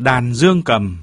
Đàn dương cầm.